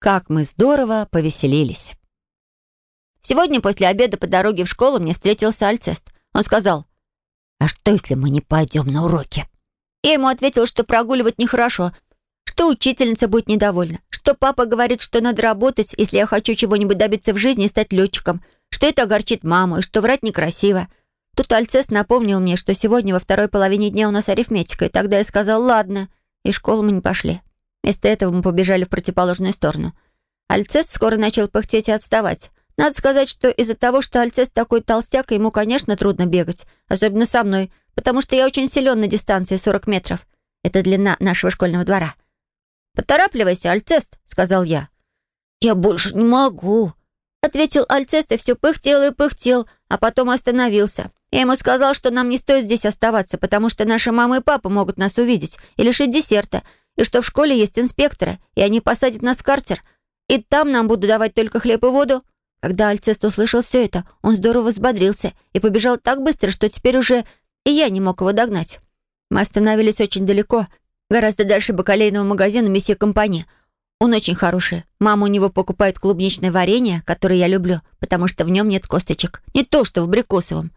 как мы здорово повеселились. Сегодня после обеда по дороге в школу мне встретился Альцест. Он сказал, «А что, если мы не пойдем на уроки?» Я ему ответил, что прогуливать нехорошо, что учительница будет недовольна, что папа говорит, что надо работать, если я хочу чего-нибудь добиться в жизни и стать летчиком, что это огорчит маму и что врать некрасиво. Тут Альцест напомнил мне, что сегодня во второй половине дня у нас арифметика, и тогда я сказал «ладно», и в школу мы не пошли. Вместо этого мы побежали в противоположную сторону. Альцест скоро начал пыхтеть и отставать. Надо сказать, что из-за того, что Альцест такой толстяк, ему, конечно, трудно бегать, особенно со мной, потому что я очень силен на дистанции 40 метров. Это длина нашего школьного двора. «Поторапливайся, Альцест», — сказал я. «Я больше не могу», — ответил Альцест и все пыхтел и пыхтел, а потом остановился. Я ему сказал, что нам не стоит здесь оставаться, потому что наши мама и папа могут нас увидеть и лишить десерта, и что в школе есть инспекторы, и они посадят нас в картер, и там нам будут давать только хлеб и воду. Когда Альцест услышал все это, он здорово взбодрился и побежал так быстро, что теперь уже и я не мог его догнать. Мы остановились очень далеко, гораздо дальше бакалейного магазина «Месье Компани». Он очень хороший. Мама у него покупает клубничное варенье, которое я люблю, потому что в нем нет косточек. Не то, что в абрикосовом.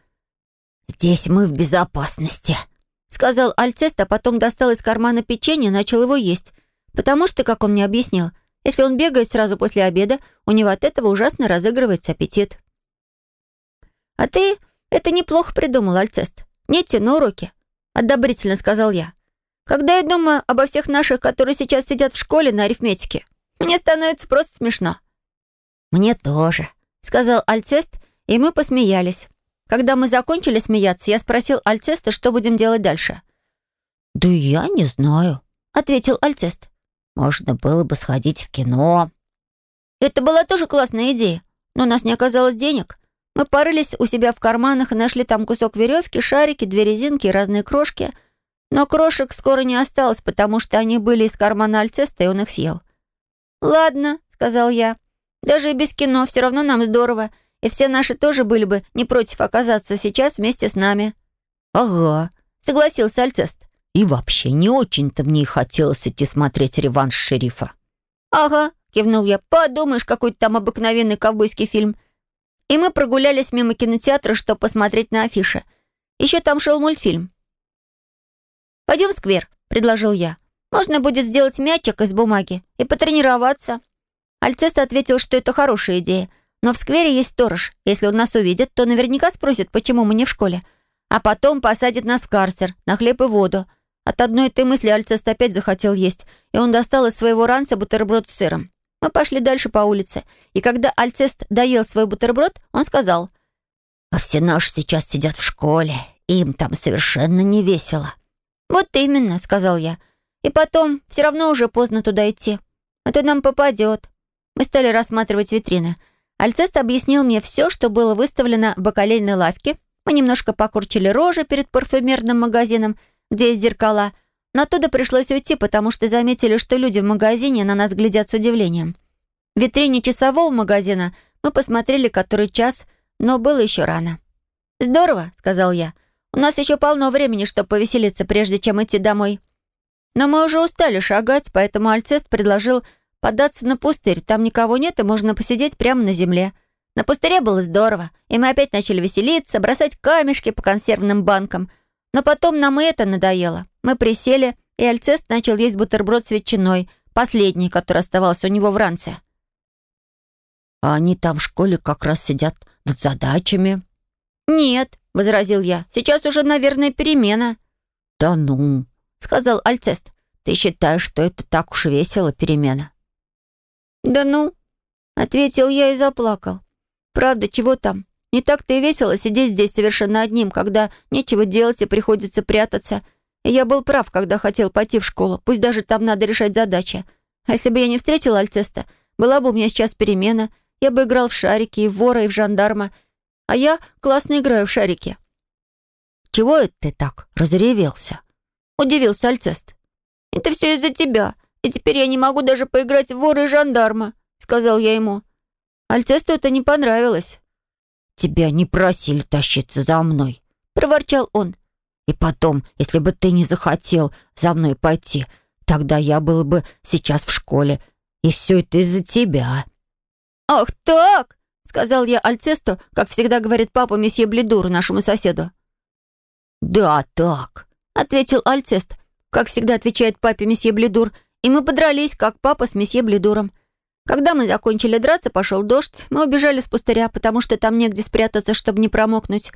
«Здесь мы в безопасности», — сказал Альцест, а потом достал из кармана печенье и начал его есть. Потому что, как он мне объяснил, если он бегает сразу после обеда, у него от этого ужасно разыгрывается аппетит. «А ты это неплохо придумал, Альцест. «Не идти на уроки», — одобрительно сказал я. «Когда я думаю обо всех наших, которые сейчас сидят в школе на арифметике, мне становится просто смешно». «Мне тоже», — сказал Альцест, и мы посмеялись. Когда мы закончили смеяться, я спросил Альцеста, что будем делать дальше. «Да я не знаю», — ответил Альцест. «Можно было бы сходить в кино». Это была тоже классная идея, но у нас не оказалось денег. Мы порылись у себя в карманах и нашли там кусок веревки, шарики, две резинки и разные крошки. Но крошек скоро не осталось, потому что они были из кармана Альцеста, и он их съел. «Ладно», — сказал я. «Даже и без кино все равно нам здорово, и все наши тоже были бы не против оказаться сейчас вместе с нами». «Ага», — согласился Альцест. «И вообще не очень-то мне хотелось идти смотреть реванш шерифа». «Ага», — кивнул я. «Подумаешь, какой-то там обыкновенный ковбойский фильм. И мы прогулялись мимо кинотеатра, чтобы посмотреть на афиши. Еще там шел мультфильм. «Пойдем в сквер», — предложил я. «Можно будет сделать мячик из бумаги и потренироваться». Альцест ответил, что это хорошая идея. Но в сквере есть сторож. Если он нас увидит, то наверняка спросит, почему мы не в школе. А потом посадит нас в карцер, на хлеб и воду. От одной этой мысли Альцест опять захотел есть, и он достал из своего ранца бутерброд с сыром. Мы пошли дальше по улице, и когда Альцест доел свой бутерброд, он сказал, «А все наши сейчас сидят в школе, им там совершенно не весело». «Вот именно», — сказал я. «И потом, все равно уже поздно туда идти. А то нам попадет». Мы стали рассматривать витрины. Альцест объяснил мне все, что было выставлено в бакалейной лавке. Мы немножко покурчили рожи перед парфюмерным магазином, где есть зеркала — но оттуда пришлось уйти, потому что заметили, что люди в магазине на нас глядят с удивлением. В витрине часового магазина мы посмотрели который час, но было еще рано. «Здорово», — сказал я. «У нас еще полно времени, чтобы повеселиться, прежде чем идти домой». Но мы уже устали шагать, поэтому Альцест предложил податься на пустырь. Там никого нет, и можно посидеть прямо на земле. На пустыре было здорово, и мы опять начали веселиться, бросать камешки по консервным банкам. Но потом нам и это надоело. Мы присели, и Альцест начал есть бутерброд с ветчиной, последний, который оставался у него в ранце. «А они там в школе как раз сидят над задачами». «Нет», — возразил я, — «сейчас уже, наверное, перемена». «Да ну», — сказал Альцест, — «ты считаешь, что это так уж весело, перемена?» «Да ну», — ответил я и заплакал. «Правда, чего там? Не так-то и весело сидеть здесь совершенно одним, когда нечего делать и приходится прятаться, я был прав, когда хотел пойти в школу, пусть даже там надо решать задачи. А если бы я не встретил Альцеста, была бы у меня сейчас перемена, я бы играл в шарики, и в вора, и в жандарма. А я классно играю в шарики». «Чего это ты так разревелся?» — удивился Альцест. «Это все из-за тебя, и теперь я не могу даже поиграть в вора и жандарма», — сказал я ему. Альцесту это не понравилось. «Тебя не просили тащиться за мной», — проворчал он. И потом, если бы ты не захотел за мной пойти, тогда я был бы сейчас в школе, И все это из-за тебя». «Ах так!» — сказал я Альцесту, как всегда говорит папа месье Бледур нашему соседу. «Да, так», — ответил Альцест, как всегда отвечает папе месье Бледур, и мы подрались, как папа с месье Бледуром. Когда мы закончили драться, пошел дождь, мы убежали с пустыря, потому что там негде спрятаться, чтобы не промокнуть.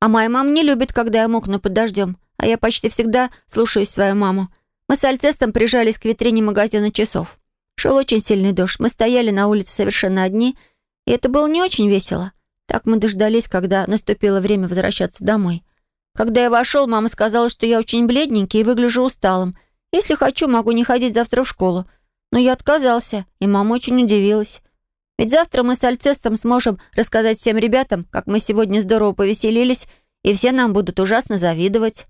А моя мама не любит, когда я мокну под дождем, а я почти всегда слушаюсь свою маму. Мы с Альцестом прижались к витрине магазина часов. Шел очень сильный дождь, мы стояли на улице совершенно одни, и это было не очень весело. Так мы дождались, когда наступило время возвращаться домой. Когда я вошел, мама сказала, что я очень бледненький и выгляжу усталым. Если хочу, могу не ходить завтра в школу. Но я отказался, и мама очень удивилась. Ведь завтра мы с Альцестом сможем рассказать всем ребятам, как мы сегодня здорово повеселились, и все нам будут ужасно завидовать.